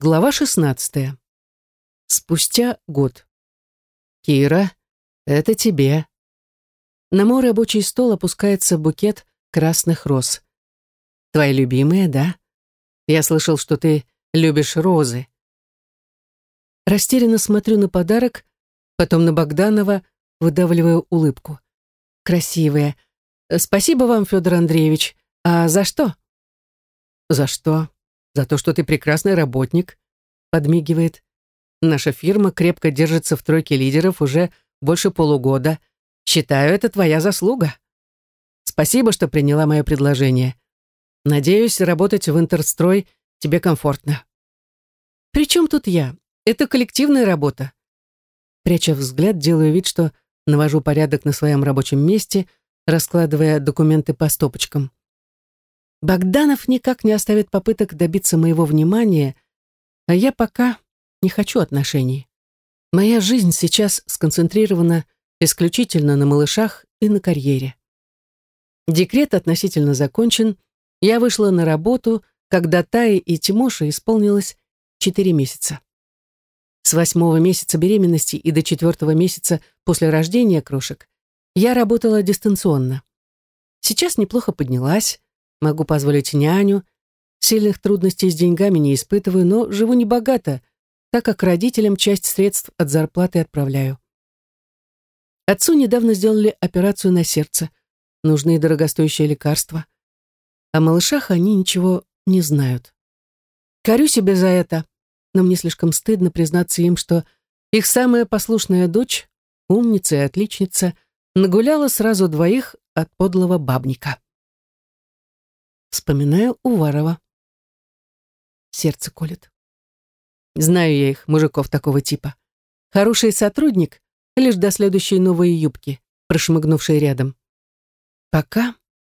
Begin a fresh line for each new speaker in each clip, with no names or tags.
Глава 16. Спустя год. Кира, это тебе. На мой рабочий стол опускается букет красных роз. Твои любимые, да? Я слышал, что ты любишь розы. Растерянно смотрю на подарок, потом на Богданова, выдавливаю улыбку. Красивые. Спасибо вам, Федор Андреевич. А за что? За что? За то, что ты прекрасный работник», — подмигивает. «Наша фирма крепко держится в тройке лидеров уже больше полугода. Считаю, это твоя заслуга. Спасибо, что приняла мое предложение. Надеюсь, работать в Интерстрой тебе комфортно». «При чем тут я? Это коллективная работа». Пряча взгляд, делаю вид, что навожу порядок на своем рабочем месте, раскладывая документы по стопочкам. Богданов никак не оставит попыток добиться моего внимания, а я пока не хочу отношений. Моя жизнь сейчас сконцентрирована исключительно на малышах и на карьере. Декрет относительно закончен, я вышла на работу, когда Тае и Тимоше исполнилось 4 месяца. С восьмого месяца беременности и до четвертого месяца после рождения крошек я работала дистанционно. Сейчас неплохо поднялась, Могу позволить няню. Сильных трудностей с деньгами не испытываю, но живу небогато, так как родителям часть средств от зарплаты отправляю. Отцу недавно сделали операцию на сердце. Нужны дорогостоящие лекарства. О малышах они ничего не знают. Корю себе за это, но мне слишком стыдно признаться им, что их самая послушная дочь, умница и отличница, нагуляла сразу двоих от подлого бабника. Вспоминаю Уварова. Сердце колет. Знаю я их, мужиков такого типа. Хороший сотрудник, лишь до следующей новой юбки, прошмыгнувшей рядом. Пока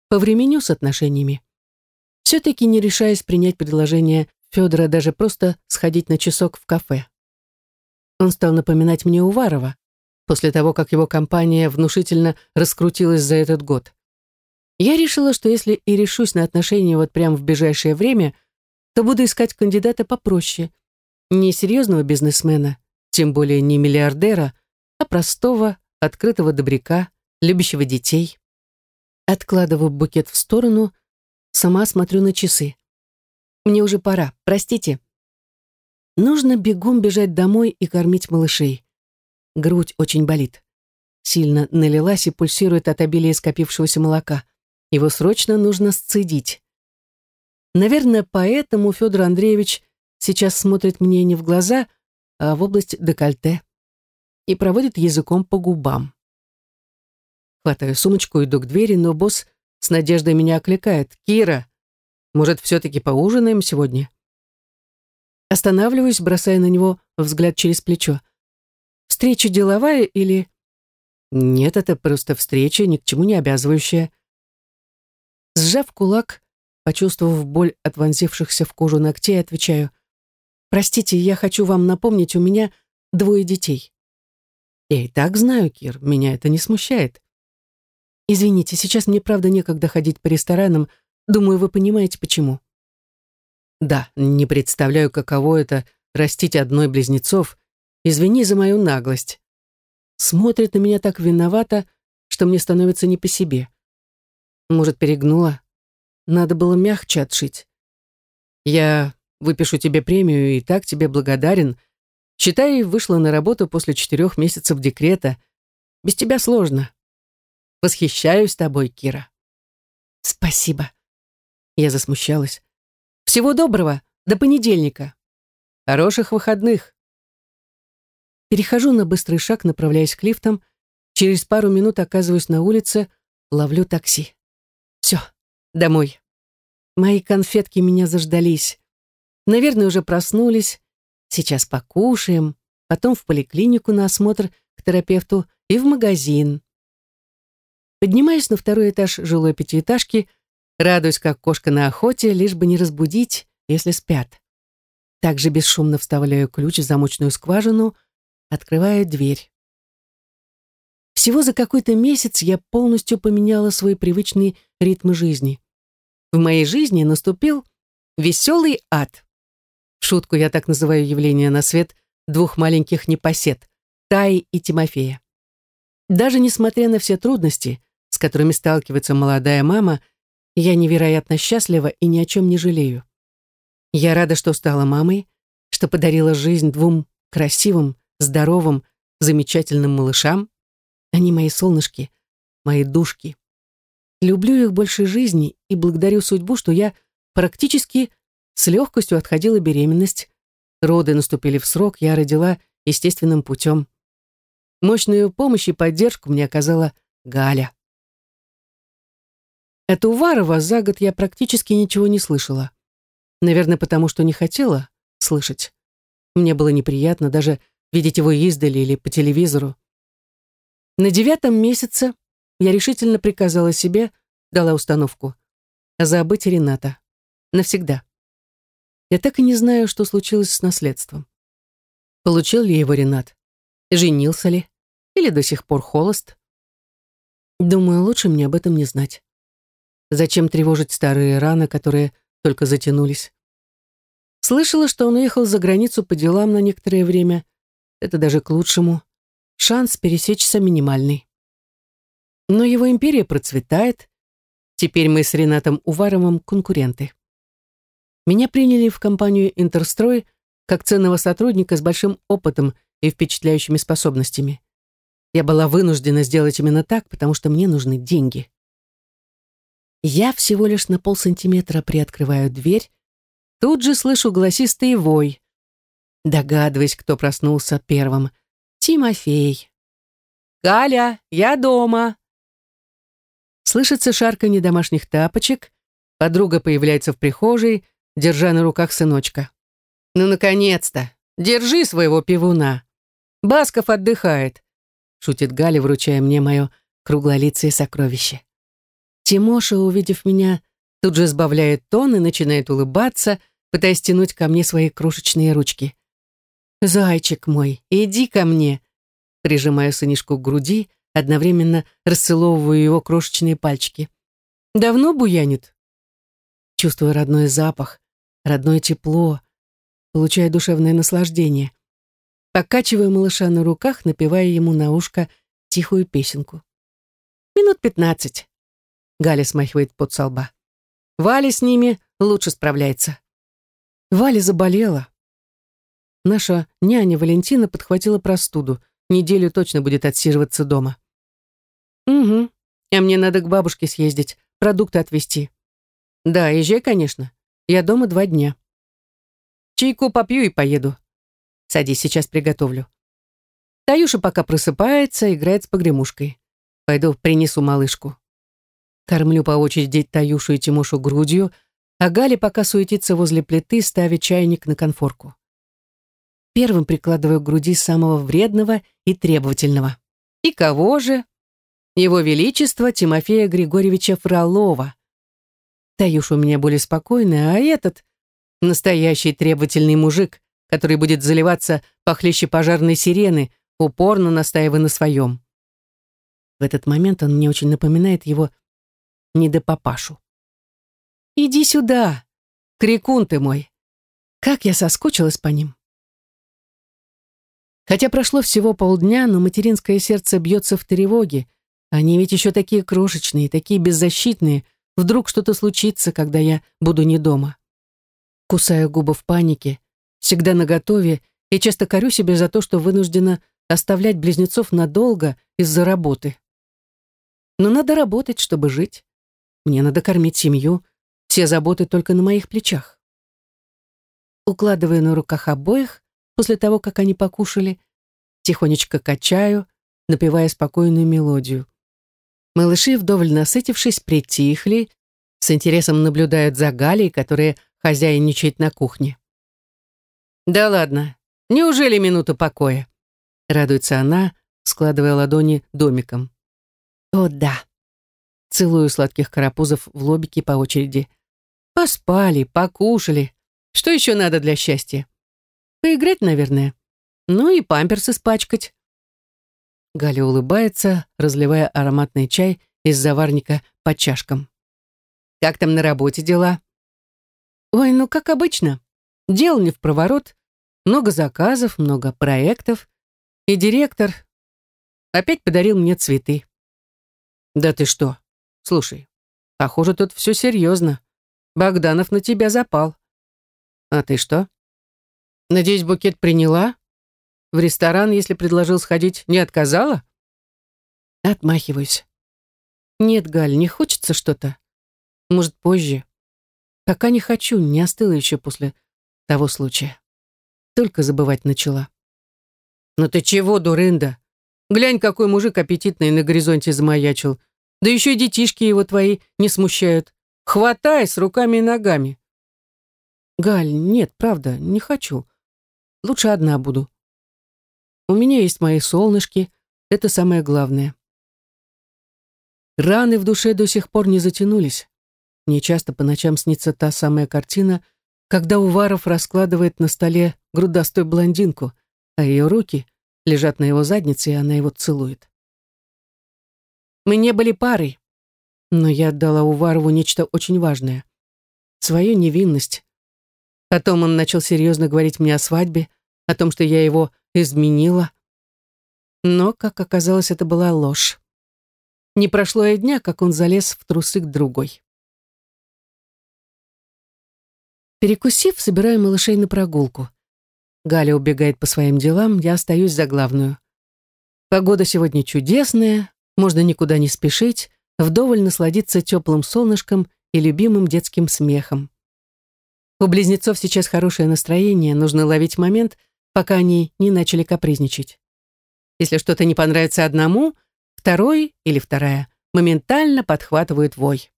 повременю с отношениями. Все-таки не решаясь принять предложение Федора даже просто сходить на часок в кафе. Он стал напоминать мне Уварова, после того, как его компания внушительно раскрутилась за этот год. Я решила, что если и решусь на отношения вот прямо в ближайшее время, то буду искать кандидата попроще. Не серьезного бизнесмена, тем более не миллиардера, а простого, открытого добряка, любящего детей. Откладываю букет в сторону, сама смотрю на часы. Мне уже пора, простите. Нужно бегом бежать домой и кормить малышей. Грудь очень болит. Сильно налилась и пульсирует от обилия скопившегося молока. Его срочно нужно сцедить. Наверное, поэтому Федор Андреевич сейчас смотрит мне не в глаза, а в область декольте и проводит языком по губам. Хватаю сумочку, иду к двери, но босс с надеждой меня окликает. «Кира, может, все-таки поужинаем сегодня?» Останавливаюсь, бросая на него взгляд через плечо. «Встреча деловая или...» «Нет, это просто встреча, ни к чему не обязывающая. Сжав кулак, почувствовав боль от вонзившихся в кожу ногтей, отвечаю. «Простите, я хочу вам напомнить, у меня двое детей». «Я и так знаю, Кир, меня это не смущает». «Извините, сейчас мне правда некогда ходить по ресторанам. Думаю, вы понимаете, почему». «Да, не представляю, каково это — растить одной близнецов. Извини за мою наглость». Смотрит на меня так виновато, что мне становится не по себе. Может, перегнула? Надо было мягче отшить. Я выпишу тебе премию и так тебе благодарен. Считай, вышла на работу после четырех месяцев декрета. Без тебя сложно. Восхищаюсь тобой, Кира. Спасибо. Я засмущалась. Всего доброго. До понедельника. Хороших выходных. Перехожу на быстрый шаг, направляясь к лифтам. Через пару минут оказываюсь на улице, ловлю такси. Домой. Мои конфетки меня заждались. Наверное, уже проснулись. Сейчас покушаем, потом в поликлинику на осмотр к терапевту и в магазин. Поднимаюсь на второй этаж жилой пятиэтажки, радуюсь, как кошка на охоте, лишь бы не разбудить, если спят. Также бесшумно вставляю ключ в замочную скважину, открываю дверь. Всего за какой-то месяц я полностью поменяла свой привычный ритм жизни. В моей жизни наступил веселый ад. В шутку я так называю явление на свет двух маленьких непосед, Таи и Тимофея. Даже несмотря на все трудности, с которыми сталкивается молодая мама, я невероятно счастлива и ни о чем не жалею. Я рада, что стала мамой, что подарила жизнь двум красивым, здоровым, замечательным малышам. Они мои солнышки, мои душки. Люблю их больше жизни и благодарю судьбу, что я практически с легкостью отходила беременность. Роды наступили в срок, я родила естественным путем. Мощную помощь и поддержку мне оказала Галя. От Уварова за год я практически ничего не слышала. Наверное, потому что не хотела слышать. Мне было неприятно даже видеть его издали или по телевизору. На девятом месяце я решительно приказала себе, дала установку, забыть Рената. Навсегда. Я так и не знаю, что случилось с наследством. Получил ли его Ренат? Женился ли? Или до сих пор холост? Думаю, лучше мне об этом не знать. Зачем тревожить старые раны, которые только затянулись? Слышала, что он уехал за границу по делам на некоторое время. Это даже к лучшему. Шанс пересечься минимальный. Но его империя процветает. Теперь мы с Ренатом Уваровым конкуренты. Меня приняли в компанию «Интерстрой» как ценного сотрудника с большим опытом и впечатляющими способностями. Я была вынуждена сделать именно так, потому что мне нужны деньги. Я всего лишь на полсантиметра приоткрываю дверь, тут же слышу голосистый вой. Догадываясь, кто проснулся первым. Тимофей. «Галя, я дома!» Слышится шарканье домашних тапочек, подруга появляется в прихожей, держа на руках сыночка. «Ну, наконец-то! Держи своего пивуна! Басков отдыхает!» шутит Галя, вручая мне мое круглолицее сокровище. Тимоша, увидев меня, тут же сбавляет тон и начинает улыбаться, пытаясь тянуть ко мне свои крошечные ручки. «Зайчик мой, иди ко мне!» Прижимаю сынишку к груди, одновременно расцеловываю его крошечные пальчики. «Давно буянит?» Чувствую родной запах, родное тепло, получая душевное наслаждение. Покачиваю малыша на руках, напевая ему на ушко тихую песенку. «Минут пятнадцать. Галя смахивает под со лба. Валя с ними лучше справляется. Валя заболела. Наша няня Валентина подхватила простуду. Неделю точно будет отсиживаться дома. Угу. А мне надо к бабушке съездить, продукты отвезти. Да, езжай, конечно. Я дома два дня. Чайку попью и поеду. Садись, сейчас приготовлю. Таюша пока просыпается, играет с погремушкой. Пойду принесу малышку. Кормлю по очереди Таюшу и Тимошу грудью, а Галя пока суетится возле плиты, ставя чайник на конфорку. Первым прикладываю к груди самого вредного и требовательного. И кого же? Его Величество Тимофея Григорьевича Фролова. Таюша у меня более спокойная, а этот — настоящий требовательный мужик, который будет заливаться похлеще пожарной сирены, упорно настаивая на своем. В этот момент он мне очень напоминает его не до папашу. «Иди сюда, крикун ты мой!» Как я соскучилась по ним. Хотя прошло всего полдня, но материнское сердце бьется в тревоге. Они ведь еще такие крошечные, такие беззащитные. Вдруг что-то случится, когда я буду не дома. Кусаю губы в панике, всегда наготове, и часто корю себя за то, что вынуждена оставлять близнецов надолго из-за работы. Но надо работать, чтобы жить. Мне надо кормить семью, все заботы только на моих плечах. Укладываю на руках обоих, после того, как они покушали, тихонечко качаю, напевая спокойную мелодию. Малыши, вдоволь насытившись, притихли, с интересом наблюдают за Галей, которая хозяйничает на кухне. «Да ладно, неужели минута покоя?» Радуется она, складывая ладони домиком. «О, да!» Целую сладких карапузов в лобике по очереди. Поспали, покушали. Что еще надо для счастья? Поиграть, наверное. Ну и памперс испачкать. Галя улыбается, разливая ароматный чай из заварника по чашкам. «Как там на работе дела?» «Ой, ну как обычно. Дел не в проворот, много заказов, много проектов. И директор опять подарил мне цветы. Да ты что? Слушай, похоже, тут все серьезно. Богданов на тебя запал. А ты что? Надеюсь, букет приняла? В ресторан, если предложил сходить, не отказала? Отмахиваюсь. Нет, Галь, не хочется что-то. Может, позже. Пока не хочу, не остыла еще после того случая. Только забывать начала. «Ну ты чего, дурында? Глянь, какой мужик аппетитный на горизонте замаячил. Да еще и детишки его твои не смущают. Хватай с руками и ногами». «Галь, нет, правда, не хочу. Лучше одна буду. У меня есть мои солнышки, это самое главное». Раны в душе до сих пор не затянулись. Мне часто по ночам снится та самая картина, когда Уваров раскладывает на столе грудастую блондинку, а ее руки лежат на его заднице, и она его целует. Мы не были парой, но я отдала Уварову нечто очень важное. Свою невинность. Потом он начал серьезно говорить мне о свадьбе, о том, что я его изменила. Но, как оказалось, это была ложь. Не прошло и дня, как он залез в трусы к другой. Перекусив, собираю малышей на прогулку. Галя убегает по своим делам, я остаюсь за главную. Погода сегодня чудесная, можно никуда не спешить, вдоволь насладиться теплым солнышком и любимым детским смехом. У близнецов сейчас хорошее настроение, нужно ловить момент, пока они не начали капризничать. Если что-то не понравится одному, второй или вторая моментально подхватывают вой.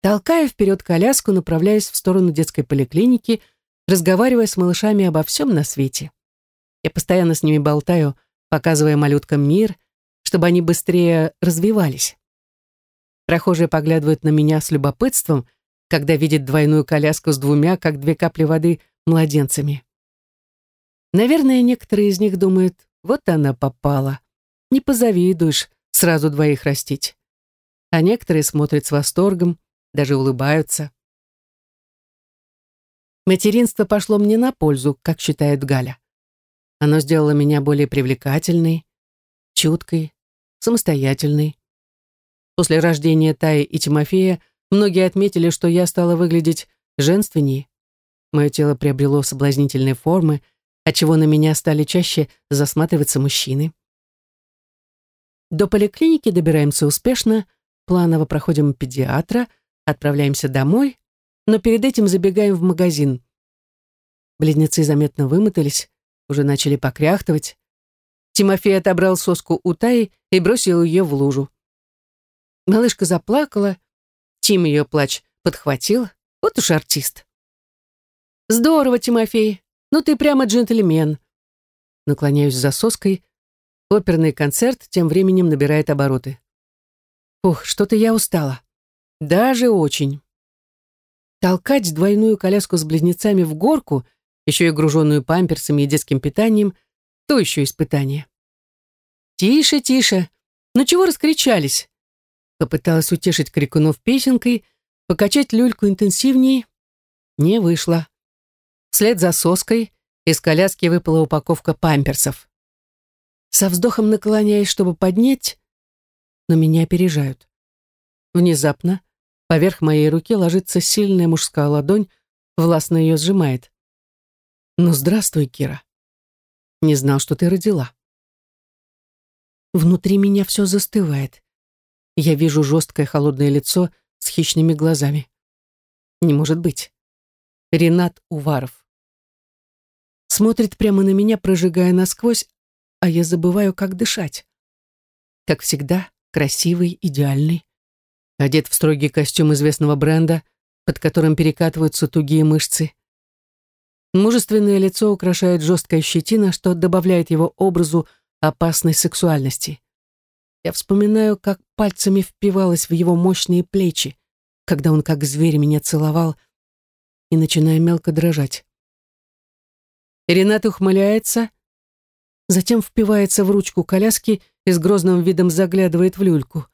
Толкая вперед коляску, направляясь в сторону детской поликлиники, разговаривая с малышами обо всем на свете. Я постоянно с ними болтаю, показывая малюткам мир, чтобы они быстрее развивались. Прохожие поглядывают на меня с любопытством, когда видят двойную коляску с двумя, как две капли воды, младенцами. Наверное, некоторые из них думают, вот она попала. Не позавидуешь сразу двоих растить. А некоторые смотрят с восторгом, даже улыбаются. Материнство пошло мне на пользу, как считает Галя. Оно сделало меня более привлекательной, чуткой, самостоятельной. После рождения Таи и Тимофея многие отметили, что я стала выглядеть женственнее. Мое тело приобрело соблазнительные формы, отчего на меня стали чаще засматриваться мужчины. До поликлиники добираемся успешно, планово проходим педиатра, Отправляемся домой, но перед этим забегаем в магазин. Близнецы заметно вымотались, уже начали покряхтывать. Тимофей отобрал соску у Таи и бросил ее в лужу. Малышка заплакала, Тим ее плач подхватил. Вот уж артист. «Здорово, Тимофей, ну ты прямо джентльмен». Наклоняюсь за соской. Оперный концерт тем временем набирает обороты. Ух, что-то я устала. Даже очень. Толкать двойную коляску с близнецами в горку, еще и груженную памперсами и детским питанием, то еще испытание. «Тише, тише! Ну чего раскричались?» Попыталась утешить крикунов песенкой, покачать люльку интенсивнее. Не вышло. Вслед за соской из коляски выпала упаковка памперсов. Со вздохом наклоняясь, чтобы поднять, но меня опережают. Внезапно Поверх моей руки ложится сильная мужская ладонь, властно ее сжимает. «Ну, здравствуй, Кира. Не знал, что ты родила». Внутри меня все застывает. Я вижу жесткое холодное лицо с хищными глазами. Не может быть. Ренат Уваров. Смотрит прямо на меня, прожигая насквозь, а я забываю, как дышать. Как всегда, красивый, идеальный одет в строгий костюм известного бренда, под которым перекатываются тугие мышцы. Мужественное лицо украшает жесткая щетина, что добавляет его образу опасной сексуальности. Я вспоминаю, как пальцами впивалась в его мощные плечи, когда он как зверь меня целовал, и начинаю мелко дрожать. Ренат ухмыляется, затем впивается в ручку коляски и с грозным видом заглядывает в люльку.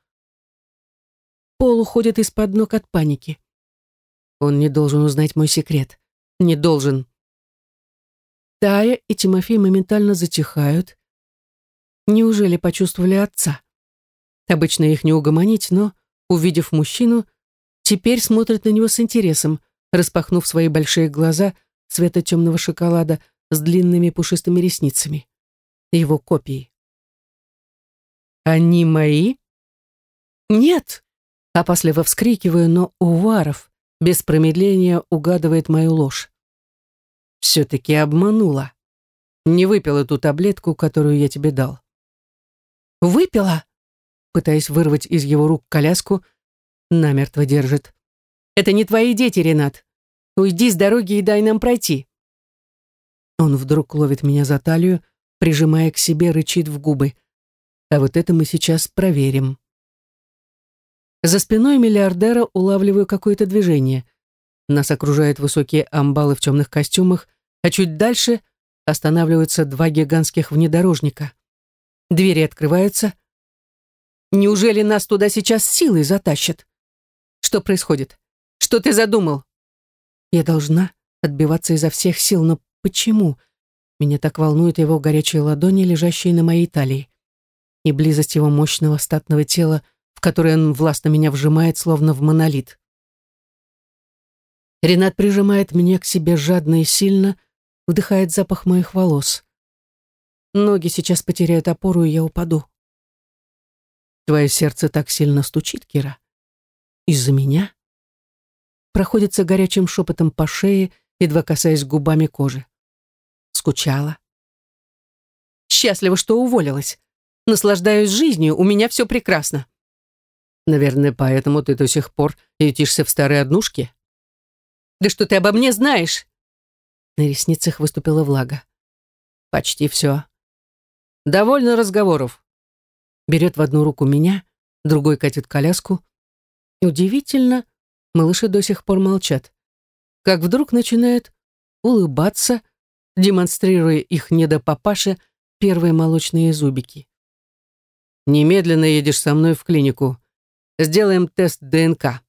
Пол уходит из-под ног от паники. Он не должен узнать мой секрет. Не должен. Тая и Тимофей моментально затихают. Неужели почувствовали отца? Обычно их не угомонить, но, увидев мужчину, теперь смотрят на него с интересом, распахнув свои большие глаза цвета темного шоколада с длинными пушистыми ресницами. Его копии. «Они мои?» «Нет!» — опасливо вскрикиваю, но Уваров без промедления угадывает мою ложь. «Все-таки обманула. Не выпила ту таблетку, которую я тебе дал». «Выпила?» Пытаясь вырвать из его рук коляску, намертво держит. «Это не твои дети, Ренат. Уйди с дороги и дай нам пройти». Он вдруг ловит меня за талию, прижимая к себе, рычит в губы. А вот это мы сейчас проверим. За спиной миллиардера улавливаю какое-то движение. Нас окружают высокие амбалы в темных костюмах, а чуть дальше останавливаются два гигантских внедорожника. Двери открываются. Неужели нас туда сейчас силой затащат? Что происходит? Что ты задумал? Я должна отбиваться изо всех сил, но почему? Меня так волнуют его горячие ладони, лежащие на моей талии, и близость его мощного статного тела, в которое он властно меня вжимает, словно в монолит. Ренат прижимает меня к себе жадно и сильно, вдыхает запах моих волос. Ноги сейчас потеряют опору, и я упаду. Твое сердце так сильно стучит, Кира. Из-за меня? проходится горячим шепотом по шее, едва касаясь губами кожи. Скучала. Счастлива, что уволилась. Наслаждаюсь жизнью, у меня все прекрасно. Наверное, поэтому ты до сих пор ютишься в старой однушке? Да что ты обо мне знаешь? На ресницах выступила влага. Почти все. Довольно разговоров. Берет в одну руку меня, другой катит коляску. Удивительно, Малыши до сих пор молчат. Как вдруг начинают улыбаться, демонстрируя их недопапаше первые молочные зубики. «Немедленно едешь со мной в клинику. Сделаем тест ДНК».